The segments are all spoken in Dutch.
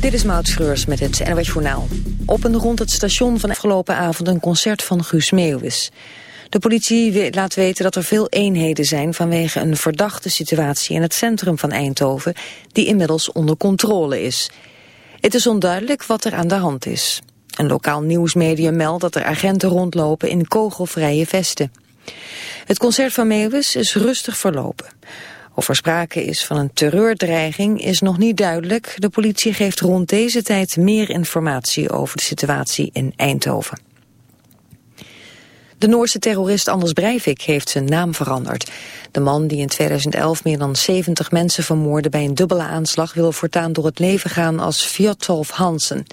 Dit is Maud Schreurs met het NWS Journaal. Op en rond het station van afgelopen avond een concert van Guus Meeuwis. De politie laat weten dat er veel eenheden zijn vanwege een verdachte situatie in het centrum van Eindhoven, die inmiddels onder controle is. Het is onduidelijk wat er aan de hand is. Een lokaal nieuwsmedium meldt dat er agenten rondlopen in kogelvrije vesten. Het concert van Meeuwis is rustig verlopen. Of er sprake is van een terreurdreiging is nog niet duidelijk. De politie geeft rond deze tijd meer informatie over de situatie in Eindhoven. De Noorse terrorist Anders Breivik heeft zijn naam veranderd. De man die in 2011 meer dan 70 mensen vermoordde bij een dubbele aanslag... wil voortaan door het leven gaan als Fjotolf Hansen.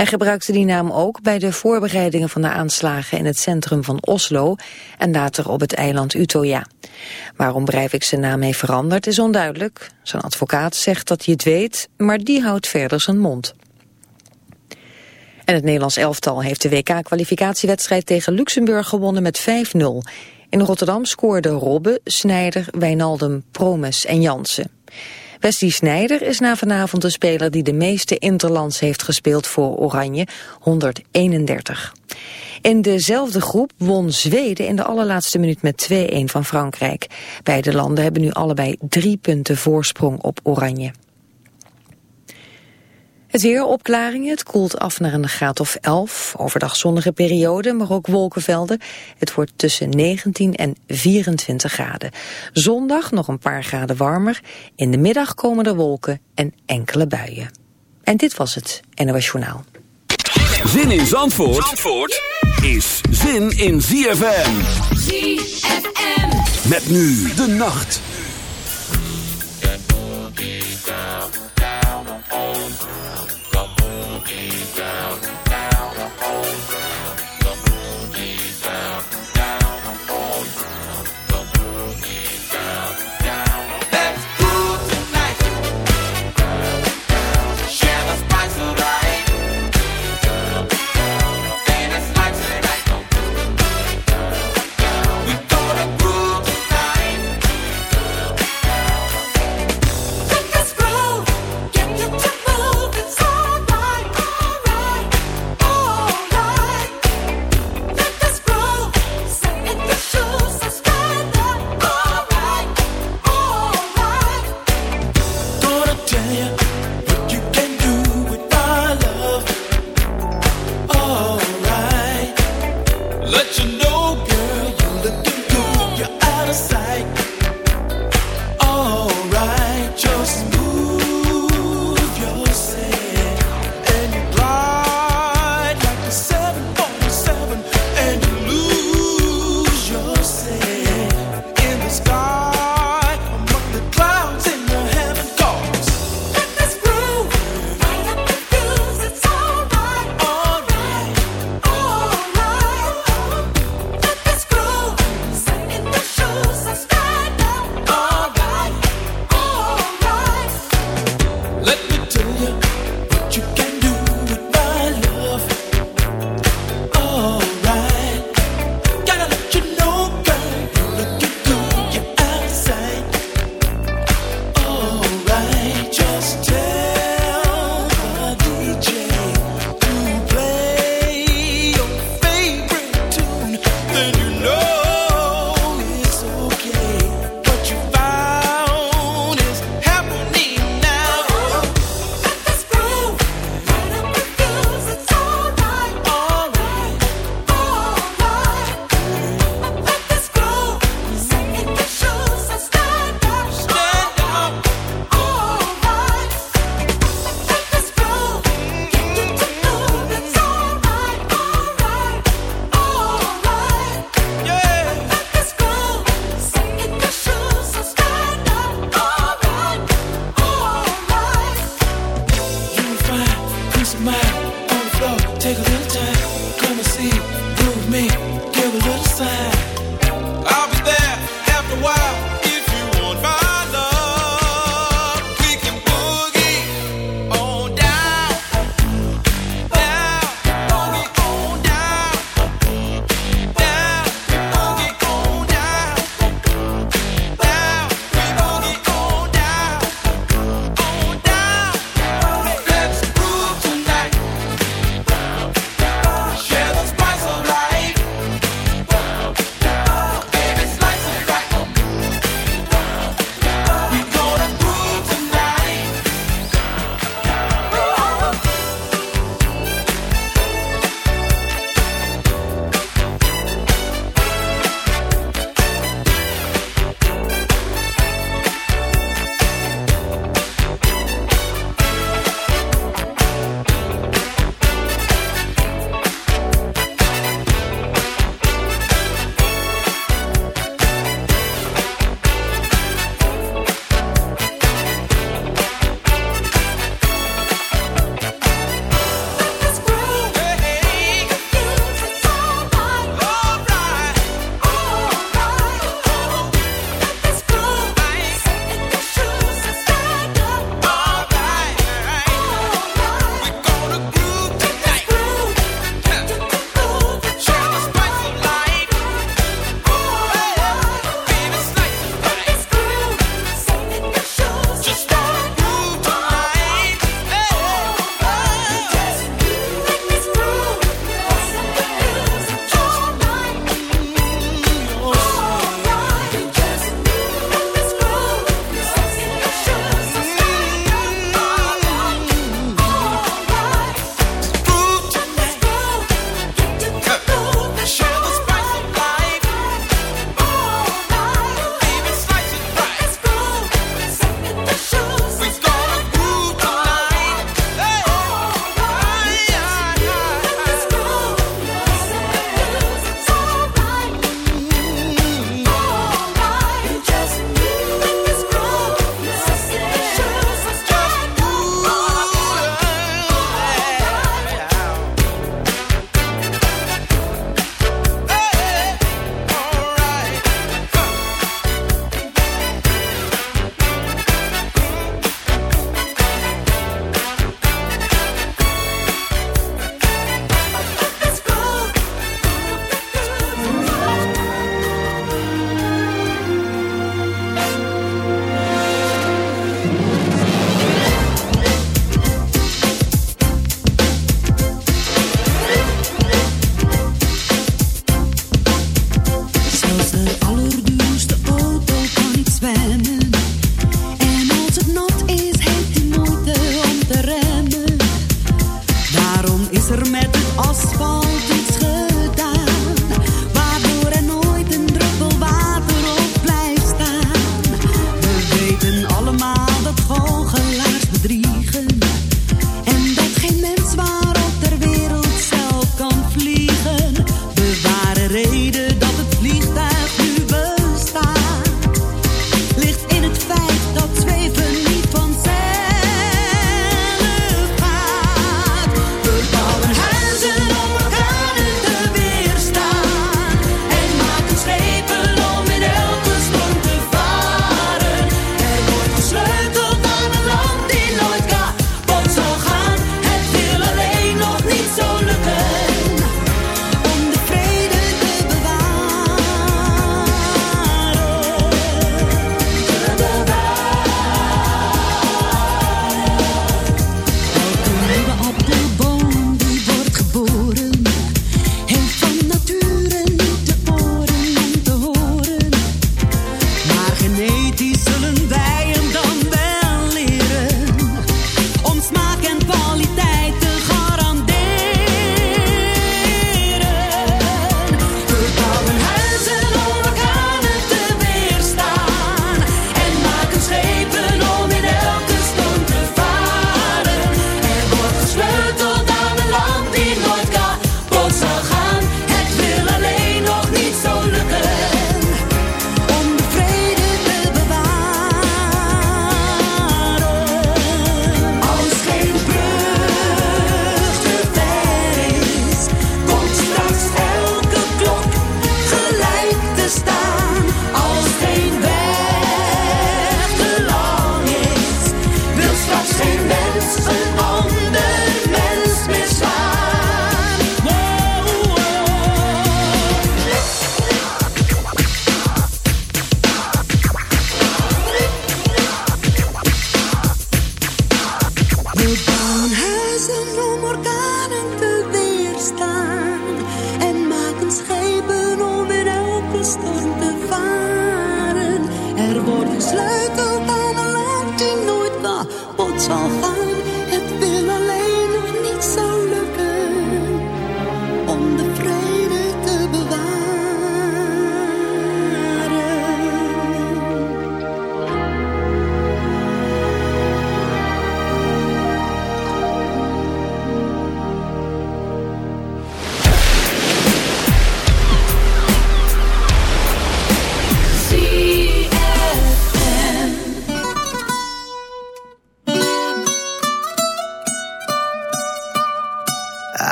Hij gebruikte die naam ook bij de voorbereidingen van de aanslagen in het centrum van Oslo en later op het eiland Utøya. Waarom Breivik zijn naam heeft veranderd is onduidelijk. Zijn advocaat zegt dat hij het weet, maar die houdt verder zijn mond. En het Nederlands elftal heeft de WK-kwalificatiewedstrijd tegen Luxemburg gewonnen met 5-0. In Rotterdam scoorden Robbe, Snijder, Wijnaldum, Promes en Jansen. Wesley Snijder is na vanavond de speler die de meeste interlands heeft gespeeld voor Oranje, 131. In dezelfde groep won Zweden in de allerlaatste minuut met 2-1 van Frankrijk. Beide landen hebben nu allebei drie punten voorsprong op Oranje. Het weer opklaringen, het koelt af naar een graad of 11. Overdag zonnige periode, maar ook wolkenvelden. Het wordt tussen 19 en 24 graden. Zondag nog een paar graden warmer. In de middag komen er wolken en enkele buien. En dit was het NOS Journaal. Zin in Zandvoort, Zandvoort is zin in ZFM. ZFM. Met nu de nacht. Down.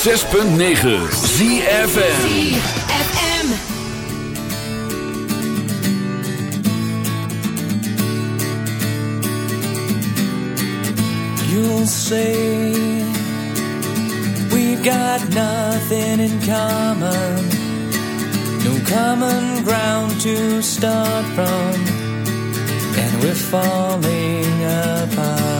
106.9 ZFM. You'll say we've got nothing in common, no common ground to start from, and we're falling apart.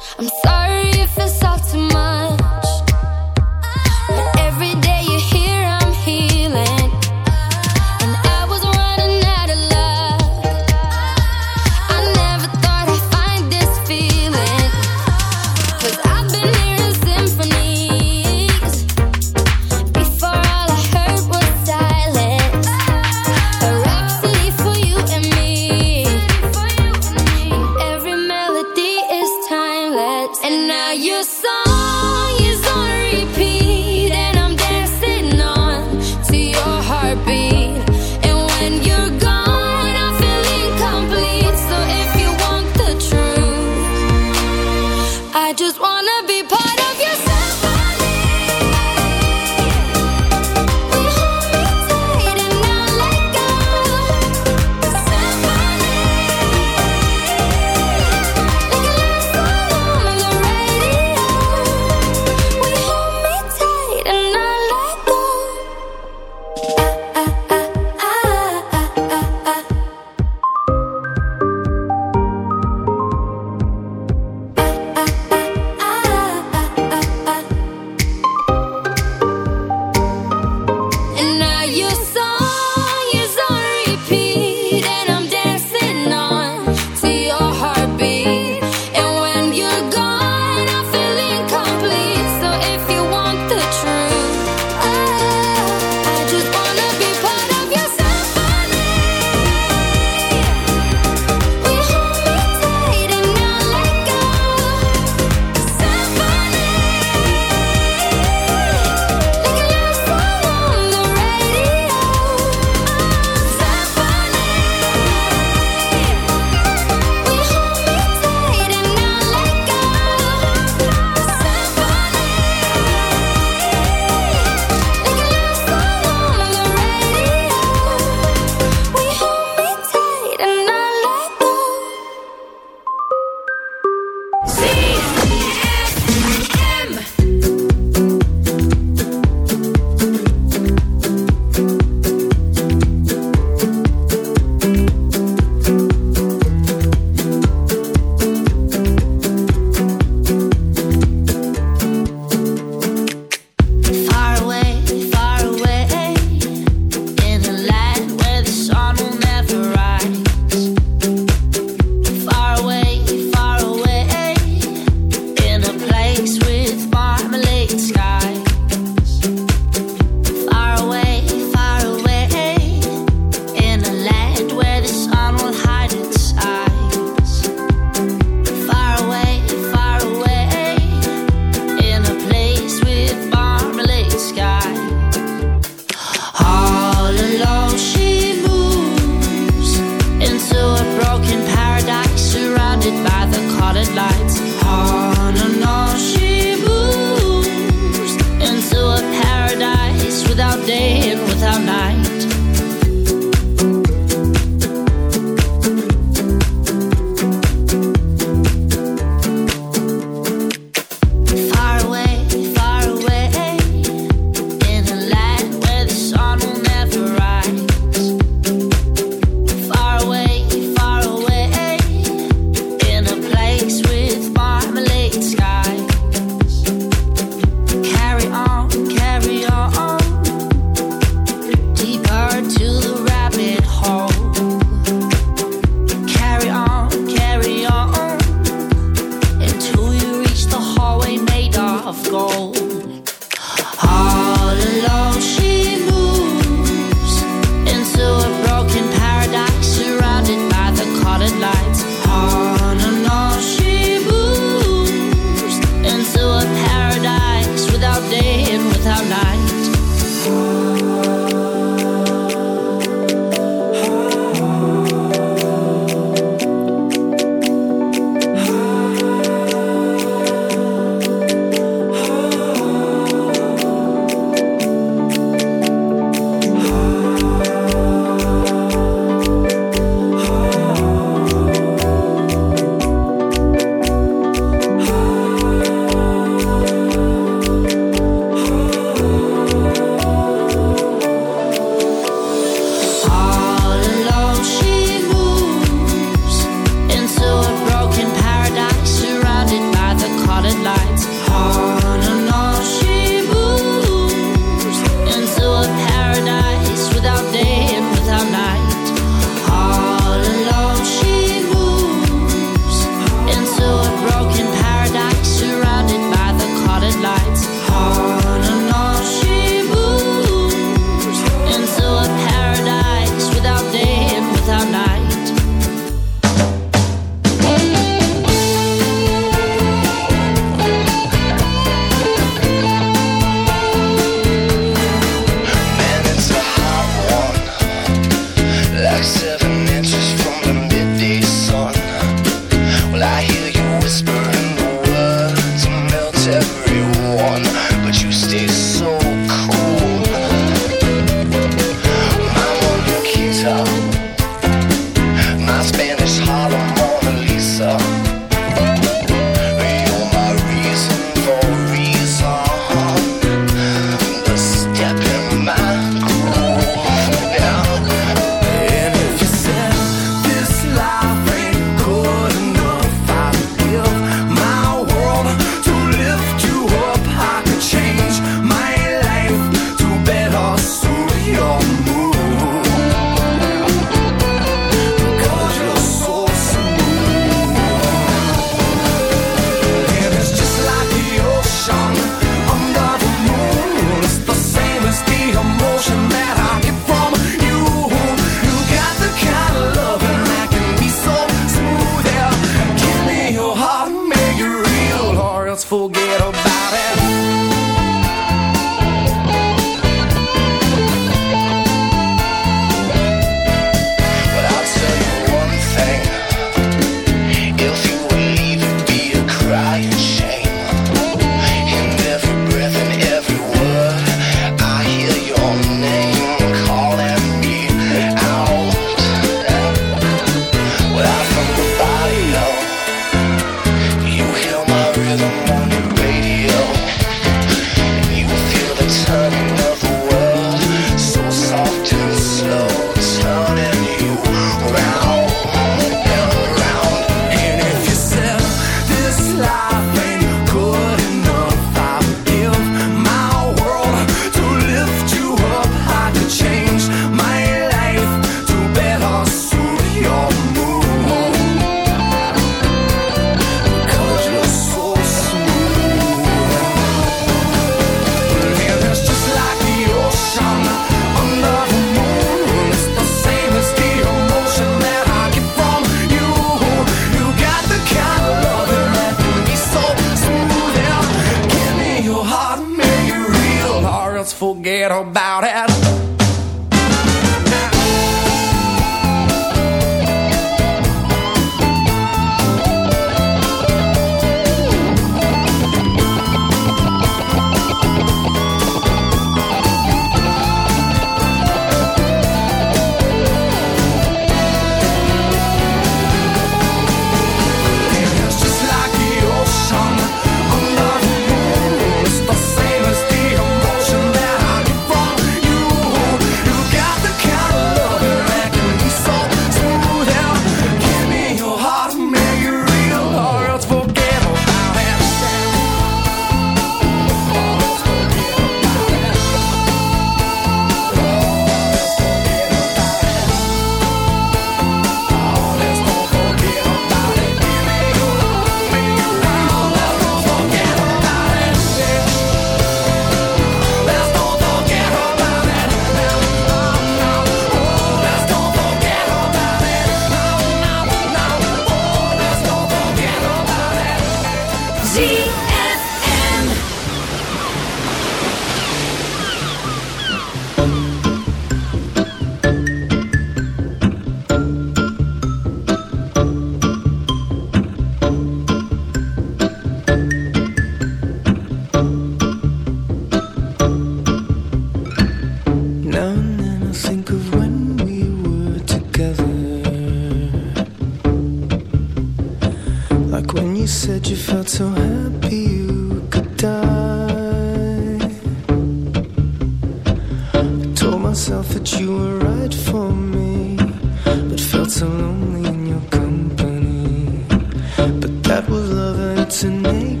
lover to make